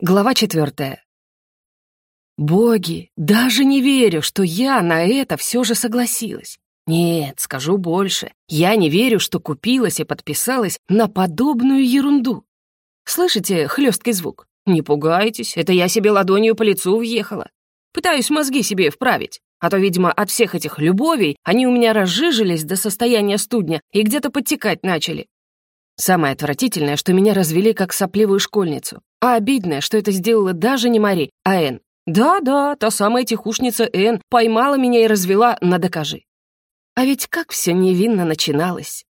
Глава четвертая. Боги, даже не верю, что я на это все же согласилась. Нет, скажу больше. Я не верю, что купилась и подписалась на подобную ерунду. Слышите хлесткий звук? Не пугайтесь, это я себе ладонью по лицу въехала. Пытаюсь мозги себе вправить, а то, видимо, от всех этих любовей они у меня разжижились до состояния студня и где-то подтекать начали. Самое отвратительное, что меня развели как сопливую школьницу. А обидное, что это сделала даже не Мари, а Энн. Да-да, та самая тихушница Энн поймала меня и развела на докажи. А ведь как все невинно начиналось.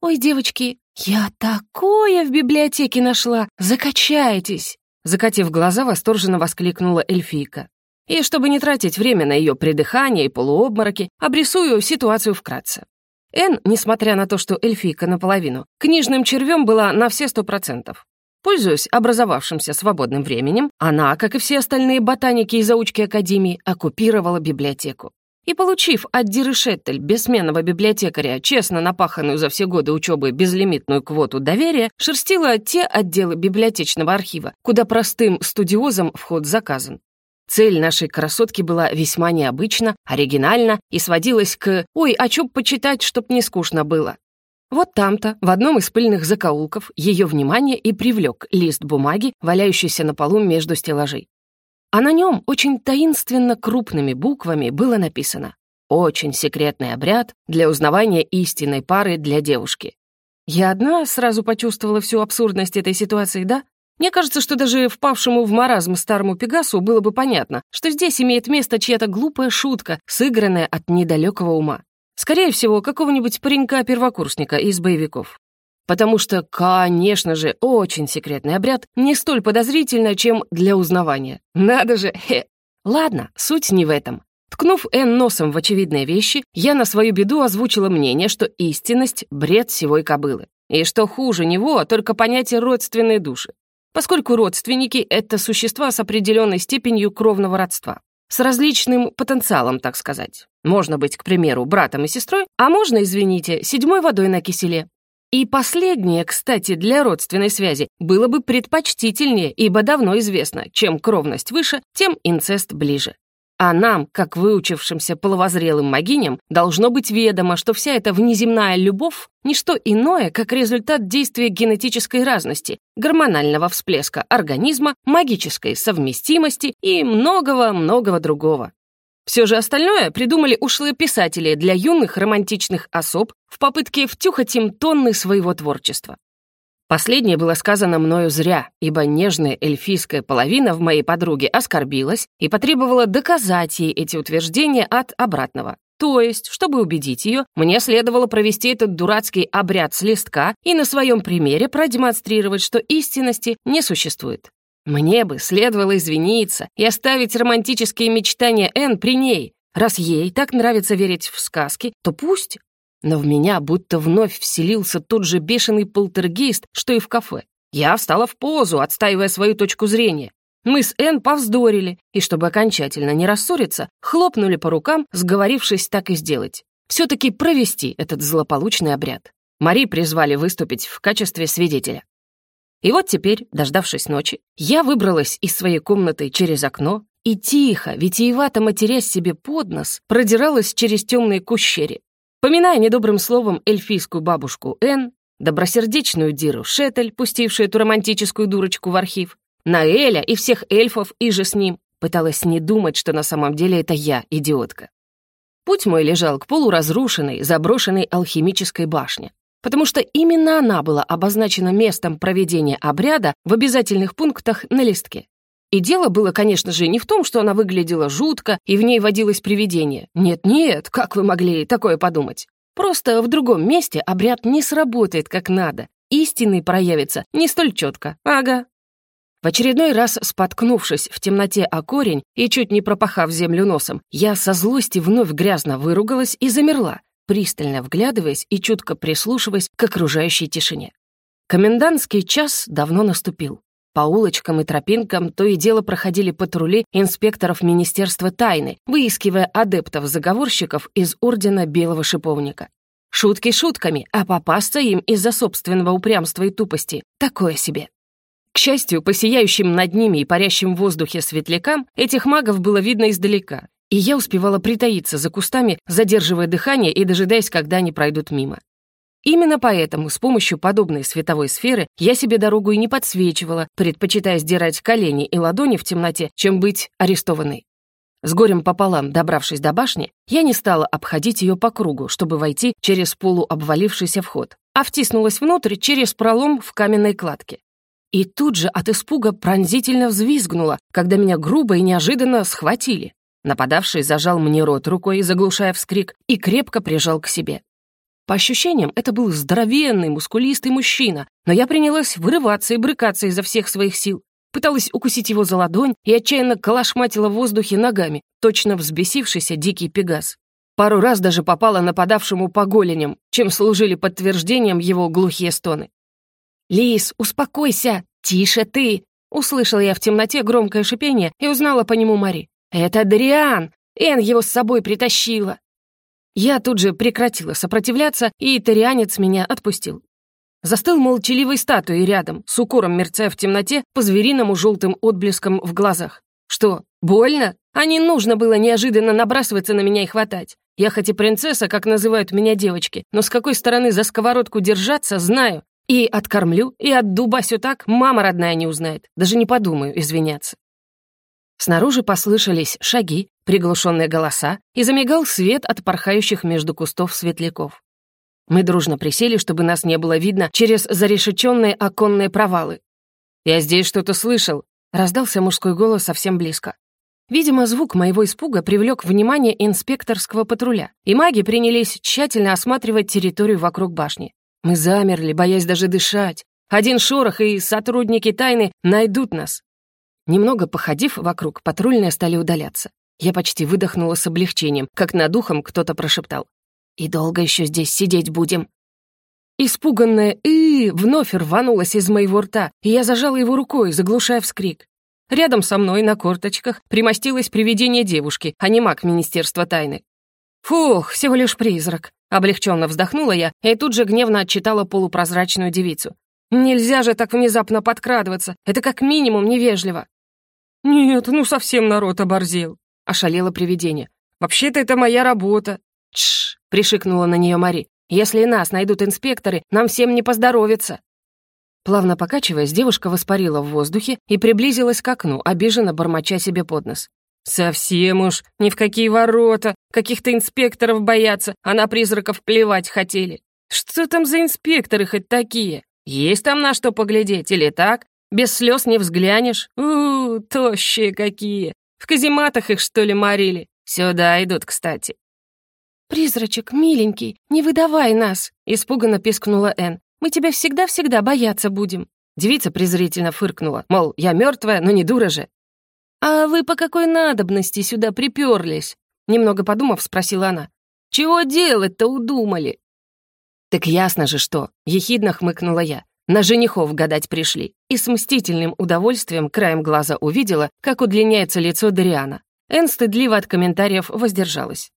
«Ой, девочки, я такое в библиотеке нашла! Закачайтесь!» Закатив глаза, восторженно воскликнула эльфийка. И чтобы не тратить время на ее придыхание и полуобмороки, обрисую ситуацию вкратце. Эн, несмотря на то, что эльфийка наполовину, книжным червем была на все сто процентов. Пользуясь образовавшимся свободным временем, она, как и все остальные ботаники и заучки Академии, оккупировала библиотеку. И получив от Диры Шеттель, бессменного библиотекаря, честно напаханную за все годы учебы безлимитную квоту доверия, шерстила те отделы библиотечного архива, куда простым студиозам вход заказан. Цель нашей красотки была весьма необычна, оригинальна и сводилась к «Ой, а чё почитать, чтоб не скучно было?» Вот там-то, в одном из пыльных закоулков, ее внимание и привлек лист бумаги, валяющийся на полу между стеллажей. А на нем очень таинственно крупными буквами было написано «Очень секретный обряд для узнавания истинной пары для девушки». Я одна сразу почувствовала всю абсурдность этой ситуации, да? Мне кажется, что даже впавшему в маразм старому Пегасу было бы понятно, что здесь имеет место чья-то глупая шутка, сыгранная от недалекого ума. Скорее всего, какого-нибудь паренька-первокурсника из боевиков. Потому что, конечно же, очень секретный обряд не столь подозрительно, чем для узнавания. Надо же, хе. Ладно, суть не в этом. Ткнув Эн носом в очевидные вещи, я на свою беду озвучила мнение, что истинность — бред сивой кобылы. И что хуже него, только понятие родственной души поскольку родственники — это существа с определенной степенью кровного родства, с различным потенциалом, так сказать. Можно быть, к примеру, братом и сестрой, а можно, извините, седьмой водой на киселе. И последнее, кстати, для родственной связи было бы предпочтительнее, ибо давно известно, чем кровность выше, тем инцест ближе. А нам, как выучившимся половозрелым могиням, должно быть ведомо, что вся эта внеземная любовь — ничто иное, как результат действия генетической разности, гормонального всплеска организма, магической совместимости и многого-многого другого. Все же остальное придумали ушлые писатели для юных романтичных особ в попытке втюхать им тонны своего творчества. Последнее было сказано мною зря, ибо нежная эльфийская половина в моей подруге оскорбилась и потребовала доказать ей эти утверждения от обратного. То есть, чтобы убедить ее, мне следовало провести этот дурацкий обряд с листка и на своем примере продемонстрировать, что истинности не существует. Мне бы следовало извиниться и оставить романтические мечтания Энн при ней. Раз ей так нравится верить в сказки, то пусть. Но в меня будто вновь вселился тот же бешеный полтергейст, что и в кафе. Я встала в позу, отстаивая свою точку зрения. Мы с Энн повздорили, и чтобы окончательно не рассориться, хлопнули по рукам, сговорившись так и сделать. Все-таки провести этот злополучный обряд. Мари призвали выступить в качестве свидетеля. И вот теперь, дождавшись ночи, я выбралась из своей комнаты через окно и тихо, витиевато матерясь себе под нос, продиралась через темные кущери, Поминая недобрым словом эльфийскую бабушку Н, добросердечную Диру Шеттель, пустившую эту романтическую дурочку в архив, Наэля и всех эльфов и же с ним, пыталась не думать, что на самом деле это я, идиотка. Путь мой лежал к полуразрушенной, заброшенной алхимической башне, потому что именно она была обозначена местом проведения обряда в обязательных пунктах на листке. И дело было, конечно же, не в том, что она выглядела жутко и в ней водилось привидение. Нет-нет, как вы могли такое подумать? Просто в другом месте обряд не сработает как надо. Истинный проявится не столь четко. Ага. В очередной раз, споткнувшись в темноте о корень и чуть не пропахав землю носом, я со злости вновь грязно выругалась и замерла, пристально вглядываясь и чутко прислушиваясь к окружающей тишине. Комендантский час давно наступил. По улочкам и тропинкам то и дело проходили патрули инспекторов Министерства тайны, выискивая адептов-заговорщиков из Ордена Белого Шиповника. Шутки шутками, а попасться им из-за собственного упрямства и тупости — такое себе. К счастью, по сияющим над ними и парящим в воздухе светлякам этих магов было видно издалека, и я успевала притаиться за кустами, задерживая дыхание и дожидаясь, когда они пройдут мимо. Именно поэтому с помощью подобной световой сферы я себе дорогу и не подсвечивала, предпочитая сдирать колени и ладони в темноте, чем быть арестованной. С горем пополам, добравшись до башни, я не стала обходить ее по кругу, чтобы войти через полуобвалившийся вход, а втиснулась внутрь через пролом в каменной кладке. И тут же от испуга пронзительно взвизгнула, когда меня грубо и неожиданно схватили. Нападавший зажал мне рот рукой, заглушая вскрик, и крепко прижал к себе. По ощущениям, это был здоровенный, мускулистый мужчина, но я принялась вырываться и брыкаться изо всех своих сил. Пыталась укусить его за ладонь и отчаянно калашматила в воздухе ногами, точно взбесившийся дикий пегас. Пару раз даже попала нападавшему по голеням, чем служили подтверждением его глухие стоны. «Лис, успокойся! Тише ты!» Услышала я в темноте громкое шипение и узнала по нему Мари. «Это Дриан! Эн его с собой притащила!» Я тут же прекратила сопротивляться, и тарианец меня отпустил. Застыл молчаливой статуей рядом, с укором мерцая в темноте, по-звериному желтым отблеском в глазах. Что, больно? А не нужно было неожиданно набрасываться на меня и хватать. Я хоть и принцесса, как называют меня девочки, но с какой стороны за сковородку держаться, знаю. И откормлю, и отдубасю так, мама родная не узнает. Даже не подумаю извиняться. Снаружи послышались шаги, приглушенные голоса, и замигал свет от порхающих между кустов светляков. Мы дружно присели, чтобы нас не было видно через зарешеченные оконные провалы. «Я здесь что-то слышал», — раздался мужской голос совсем близко. Видимо, звук моего испуга привлек внимание инспекторского патруля, и маги принялись тщательно осматривать территорию вокруг башни. Мы замерли, боясь даже дышать. Один шорох, и сотрудники тайны найдут нас. Немного походив вокруг, патрульные стали удаляться. Я почти выдохнула с облегчением, как над ухом кто-то прошептал. «И долго еще здесь сидеть будем?» Испуганная «и» вновь рванулась из моего рта, и я зажала его рукой, заглушая вскрик. Рядом со мной на корточках примостилось привидение девушки, а не маг Министерства тайны. «Фух, всего лишь призрак», — облегченно вздохнула я и тут же гневно отчитала полупрозрачную девицу. «Нельзя же так внезапно подкрадываться, это как минимум невежливо». «Нет, ну совсем народ оборзел», — ошалело привидение. «Вообще-то это моя работа». «Тш!» — пришикнула на нее Мари. «Если нас найдут инспекторы, нам всем не поздоровится». Плавно покачиваясь, девушка воспарила в воздухе и приблизилась к окну, обиженно бормоча себе под нос. «Совсем уж, ни в какие ворота, каких-то инспекторов боятся, а на призраков плевать хотели. Что там за инспекторы хоть такие? Есть там на что поглядеть или так? Без слез не взглянешь. У, -у, -у тощие какие. В казематах их, что ли, морили? Сюда идут, кстати. «Призрачек, миленький, не выдавай нас!» — испуганно пискнула Энн. «Мы тебя всегда-всегда бояться будем». Девица презрительно фыркнула, мол, я мертвая, но не дура же. «А вы по какой надобности сюда приперлись?» Немного подумав, спросила она. «Чего делать-то удумали?» «Так ясно же что!» — ехидно хмыкнула я. На женихов гадать пришли. И с мстительным удовольствием краем глаза увидела, как удлиняется лицо Дариана. Эн стыдливо от комментариев воздержалась.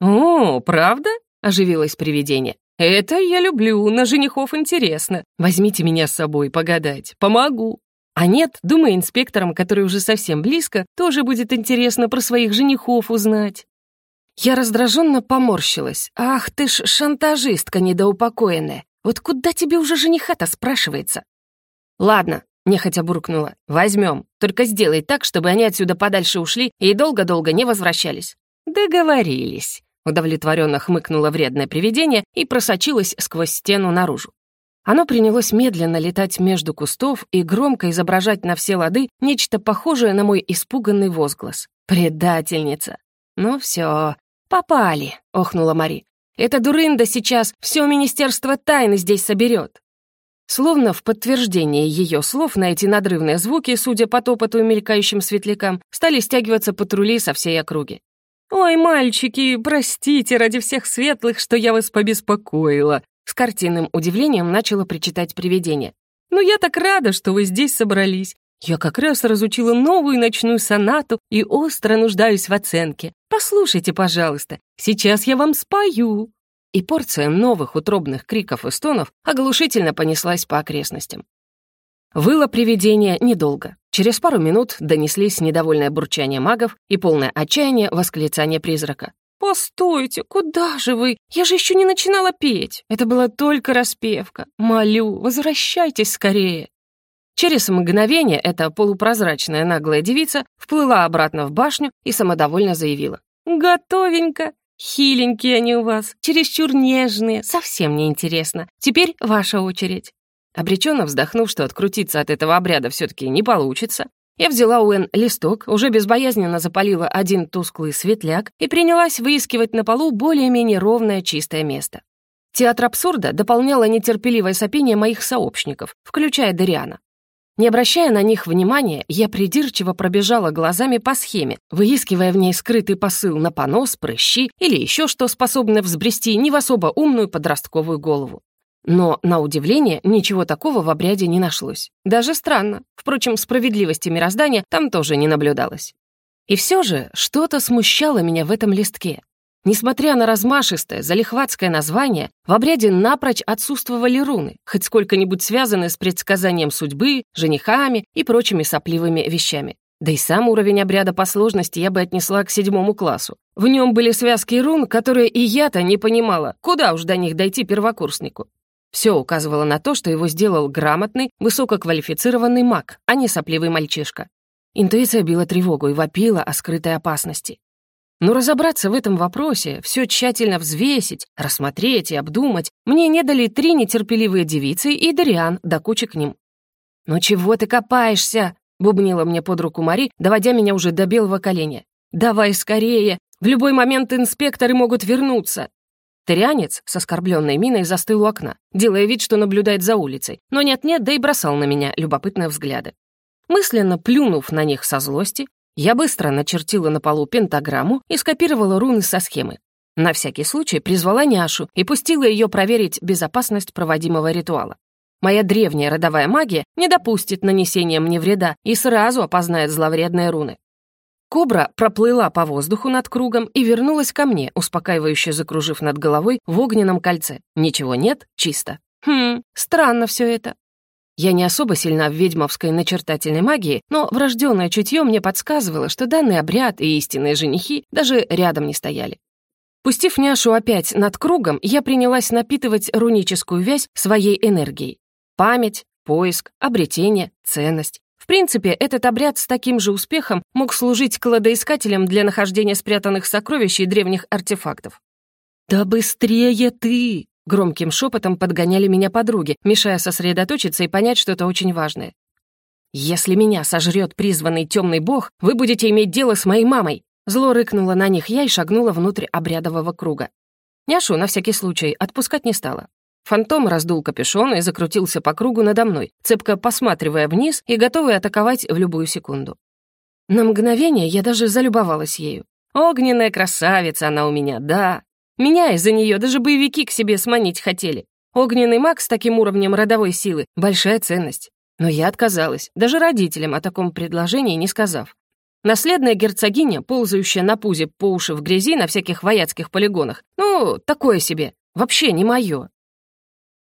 «О, правда?» — оживилось привидение. «Это я люблю, на женихов интересно. Возьмите меня с собой погадать, помогу». А нет, думаю, инспекторам, который уже совсем близко, тоже будет интересно про своих женихов узнать. Я раздраженно поморщилась. «Ах ты ж шантажистка недоупокоенная! Вот куда тебе уже жениха-то спрашивается?» «Ладно», — нехотя буркнула, — «возьмем. Только сделай так, чтобы они отсюда подальше ушли и долго-долго не возвращались». «Договорились», — удовлетворенно хмыкнуло вредное привидение и просочилось сквозь стену наружу. Оно принялось медленно летать между кустов и громко изображать на все лады нечто похожее на мой испуганный возглас. «Предательница!» «Ну все, попали», — охнула Мари. Эта дурында сейчас все Министерство тайны здесь соберет. Словно в подтверждение ее слов на эти надрывные звуки, судя по топоту и мелькающим светлякам, стали стягиваться патрули со всей округи. «Ой, мальчики, простите ради всех светлых, что я вас побеспокоила», с картинным удивлением начало причитать привидение. «Но я так рада, что вы здесь собрались. Я как раз разучила новую ночную сонату и остро нуждаюсь в оценке. Послушайте, пожалуйста, сейчас я вам спою». И порция новых утробных криков и стонов оглушительно понеслась по окрестностям. Выло привидение недолго. Через пару минут донеслись недовольное бурчание магов и полное отчаяние восклицание призрака. «Постойте, куда же вы? Я же еще не начинала петь. Это была только распевка. Молю, возвращайтесь скорее». Через мгновение эта полупрозрачная наглая девица вплыла обратно в башню и самодовольно заявила. «Готовенько. Хиленькие они у вас, чересчур нежные, совсем не интересно. Теперь ваша очередь». Обреченно вздохнув, что открутиться от этого обряда все таки не получится, я взяла у Эн листок, уже безбоязненно запалила один тусклый светляк и принялась выискивать на полу более-менее ровное чистое место. Театр абсурда дополняло нетерпеливое сопение моих сообщников, включая Дариана. Не обращая на них внимания, я придирчиво пробежала глазами по схеме, выискивая в ней скрытый посыл на понос, прыщи или еще что способное взбрести не в особо умную подростковую голову. Но, на удивление, ничего такого в обряде не нашлось. Даже странно. Впрочем, справедливости мироздания там тоже не наблюдалось. И все же что-то смущало меня в этом листке. Несмотря на размашистое, залихватское название, в обряде напрочь отсутствовали руны, хоть сколько-нибудь связанные с предсказанием судьбы, женихами и прочими сопливыми вещами. Да и сам уровень обряда по сложности я бы отнесла к седьмому классу. В нем были связки рун, которые и я-то не понимала, куда уж до них дойти первокурснику. Все указывало на то, что его сделал грамотный, высококвалифицированный маг, а не сопливый мальчишка. Интуиция била тревогу и вопила о скрытой опасности. Но разобраться в этом вопросе, все тщательно взвесить, рассмотреть и обдумать мне не дали три нетерпеливые девицы и Дариан, да кучи к ним. «Ну чего ты копаешься?» — бубнила мне под руку Мари, доводя меня уже до белого коленя. «Давай скорее! В любой момент инспекторы могут вернуться!» Тарианец с оскорбленной миной застыл у окна, делая вид, что наблюдает за улицей, но нет-нет, да и бросал на меня любопытные взгляды. Мысленно плюнув на них со злости, я быстро начертила на полу пентаграмму и скопировала руны со схемы. На всякий случай призвала няшу и пустила ее проверить безопасность проводимого ритуала. Моя древняя родовая магия не допустит нанесения мне вреда и сразу опознает зловредные руны. Кобра проплыла по воздуху над кругом и вернулась ко мне, успокаивающе закружив над головой в огненном кольце. Ничего нет, чисто. Хм, странно все это. Я не особо сильна в ведьмовской начертательной магии, но врожденное чутье мне подсказывало, что данный обряд и истинные женихи даже рядом не стояли. Пустив няшу опять над кругом, я принялась напитывать руническую вязь своей энергией. Память, поиск, обретение, ценность. В принципе, этот обряд с таким же успехом мог служить кладоискателем для нахождения спрятанных сокровищ и древних артефактов. «Да быстрее ты!» Громким шепотом подгоняли меня подруги, мешая сосредоточиться и понять что-то очень важное. «Если меня сожрет призванный темный бог, вы будете иметь дело с моей мамой!» Зло рыкнула на них я и шагнула внутрь обрядового круга. Няшу на всякий случай отпускать не стала. Фантом раздул капюшон и закрутился по кругу надо мной, цепко посматривая вниз и готовый атаковать в любую секунду. На мгновение я даже залюбовалась ею. Огненная красавица она у меня, да. Меня из-за нее даже боевики к себе сманить хотели. Огненный маг с таким уровнем родовой силы — большая ценность. Но я отказалась, даже родителям о таком предложении не сказав. Наследная герцогиня, ползающая на пузе по уши в грязи на всяких вояцких полигонах, ну, такое себе, вообще не мое.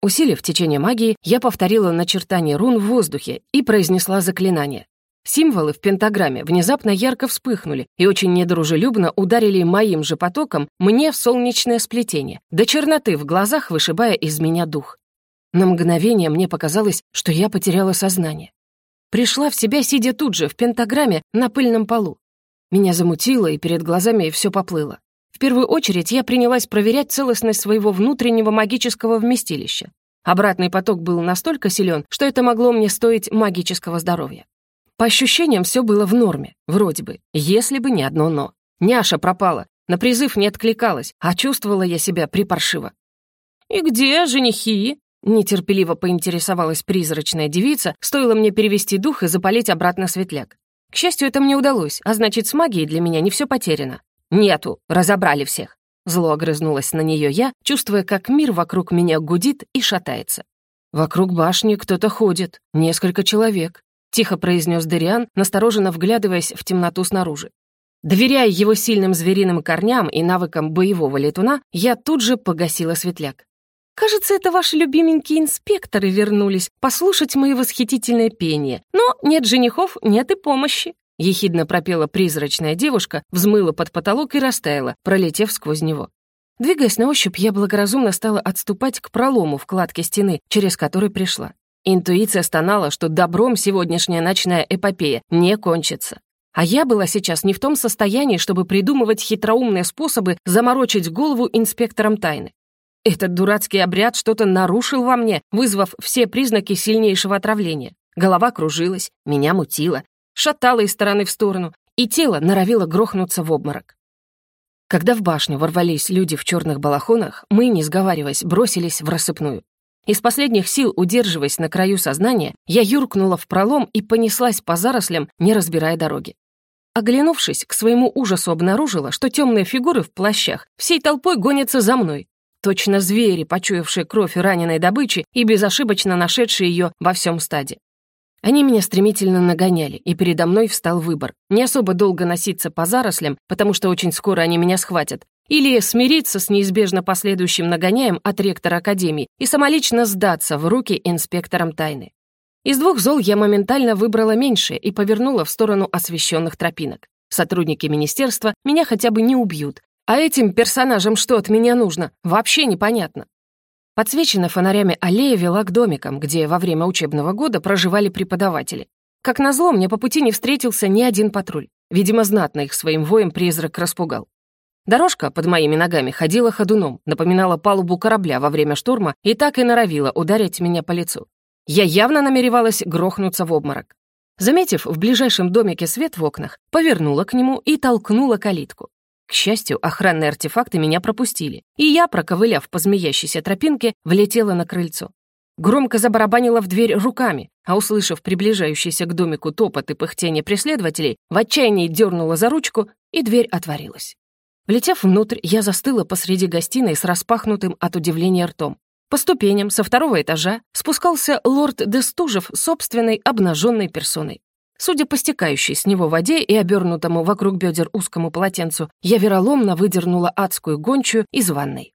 Усилив течение магии, я повторила начертание рун в воздухе и произнесла заклинание. Символы в пентаграмме внезапно ярко вспыхнули и очень недружелюбно ударили моим же потоком мне в солнечное сплетение, до черноты в глазах вышибая из меня дух. На мгновение мне показалось, что я потеряла сознание. Пришла в себя, сидя тут же, в пентаграмме, на пыльном полу. Меня замутило, и перед глазами все поплыло. В первую очередь я принялась проверять целостность своего внутреннего магического вместилища. Обратный поток был настолько силен, что это могло мне стоить магического здоровья. По ощущениям, все было в норме, вроде бы, если бы не одно «но». Няша пропала, на призыв не откликалась, а чувствовала я себя припаршиво. «И где женихи?» Нетерпеливо поинтересовалась призрачная девица, стоило мне перевести дух и запалить обратно светляк. К счастью, это мне удалось, а значит, с магией для меня не все потеряно. «Нету, разобрали всех». Зло огрызнулась на нее я, чувствуя, как мир вокруг меня гудит и шатается. Вокруг башни кто-то ходит, несколько человек тихо произнес Дериан, настороженно вглядываясь в темноту снаружи. Доверяя его сильным звериным корням и навыкам боевого летуна, я тут же погасила светляк. Кажется, это ваши любименькие инспекторы вернулись послушать мои восхитительное пение. Но нет женихов, нет и помощи. Ехидно пропела призрачная девушка, взмыла под потолок и растаяла, пролетев сквозь него. Двигаясь на ощупь, я благоразумно стала отступать к пролому в кладке стены, через который пришла. Интуиция стонала, что добром сегодняшняя ночная эпопея не кончится. А я была сейчас не в том состоянии, чтобы придумывать хитроумные способы заморочить голову инспекторам тайны. Этот дурацкий обряд что-то нарушил во мне, вызвав все признаки сильнейшего отравления. Голова кружилась, меня мутило, шатало из стороны в сторону, и тело норовило грохнуться в обморок. Когда в башню ворвались люди в черных балахонах, мы, не сговариваясь, бросились в рассыпную. Из последних сил, удерживаясь на краю сознания, я юркнула в пролом и понеслась по зарослям, не разбирая дороги. Оглянувшись, к своему ужасу обнаружила, что темные фигуры в плащах всей толпой гонятся за мной, Точно звери, почуявшие кровь раненой добычи и безошибочно нашедшие ее во всем стаде. Они меня стремительно нагоняли, и передо мной встал выбор. Не особо долго носиться по зарослям, потому что очень скоро они меня схватят, или смириться с неизбежно последующим нагоняем от ректора Академии и самолично сдаться в руки инспекторам тайны. Из двух зол я моментально выбрала меньшее и повернула в сторону освещенных тропинок. Сотрудники министерства меня хотя бы не убьют, а этим персонажам что от меня нужно? Вообще непонятно. Подсвеченная фонарями аллея вела к домикам, где во время учебного года проживали преподаватели. Как назло, мне по пути не встретился ни один патруль. Видимо, знатно их своим воем призрак распугал. Дорожка под моими ногами ходила ходуном, напоминала палубу корабля во время штурма и так и норовила ударить меня по лицу. Я явно намеревалась грохнуться в обморок. Заметив в ближайшем домике свет в окнах, повернула к нему и толкнула калитку. К счастью, охранные артефакты меня пропустили, и я, проковыляв по змеящейся тропинке, влетела на крыльцо. Громко забарабанила в дверь руками, а, услышав приближающийся к домику топот и пыхтение преследователей, в отчаянии дернула за ручку, и дверь отворилась. Влетев внутрь, я застыла посреди гостиной с распахнутым от удивления ртом. По ступеням со второго этажа спускался лорд Дестужев собственной обнаженной персоной. Судя по стекающей с него воде и обернутому вокруг бедер узкому полотенцу, я вероломно выдернула адскую гончую из ванной.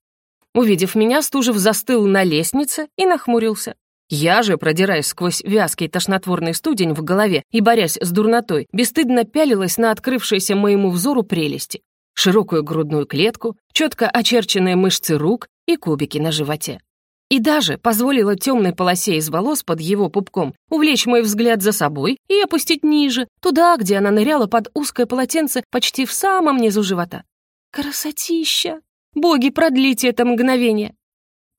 Увидев меня, Стужев застыл на лестнице и нахмурился. Я же, продираясь сквозь вязкий тошнотворный студень в голове и борясь с дурнотой, бесстыдно пялилась на открывшиеся моему взору прелести. Широкую грудную клетку, четко очерченные мышцы рук и кубики на животе. И даже позволила темной полосе из волос под его пупком увлечь мой взгляд за собой и опустить ниже, туда, где она ныряла под узкое полотенце почти в самом низу живота. Красотища! Боги, продлите это мгновение!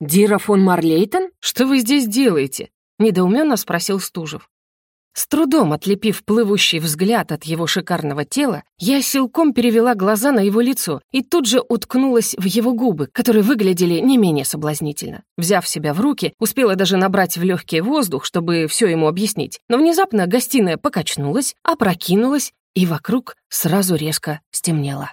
«Дира фон Марлейтон, что вы здесь делаете?» — недоуменно спросил Стужев. С трудом отлепив плывущий взгляд от его шикарного тела, я силком перевела глаза на его лицо и тут же уткнулась в его губы, которые выглядели не менее соблазнительно. Взяв себя в руки, успела даже набрать в легкий воздух, чтобы все ему объяснить, но внезапно гостиная покачнулась, опрокинулась, и вокруг сразу резко стемнело.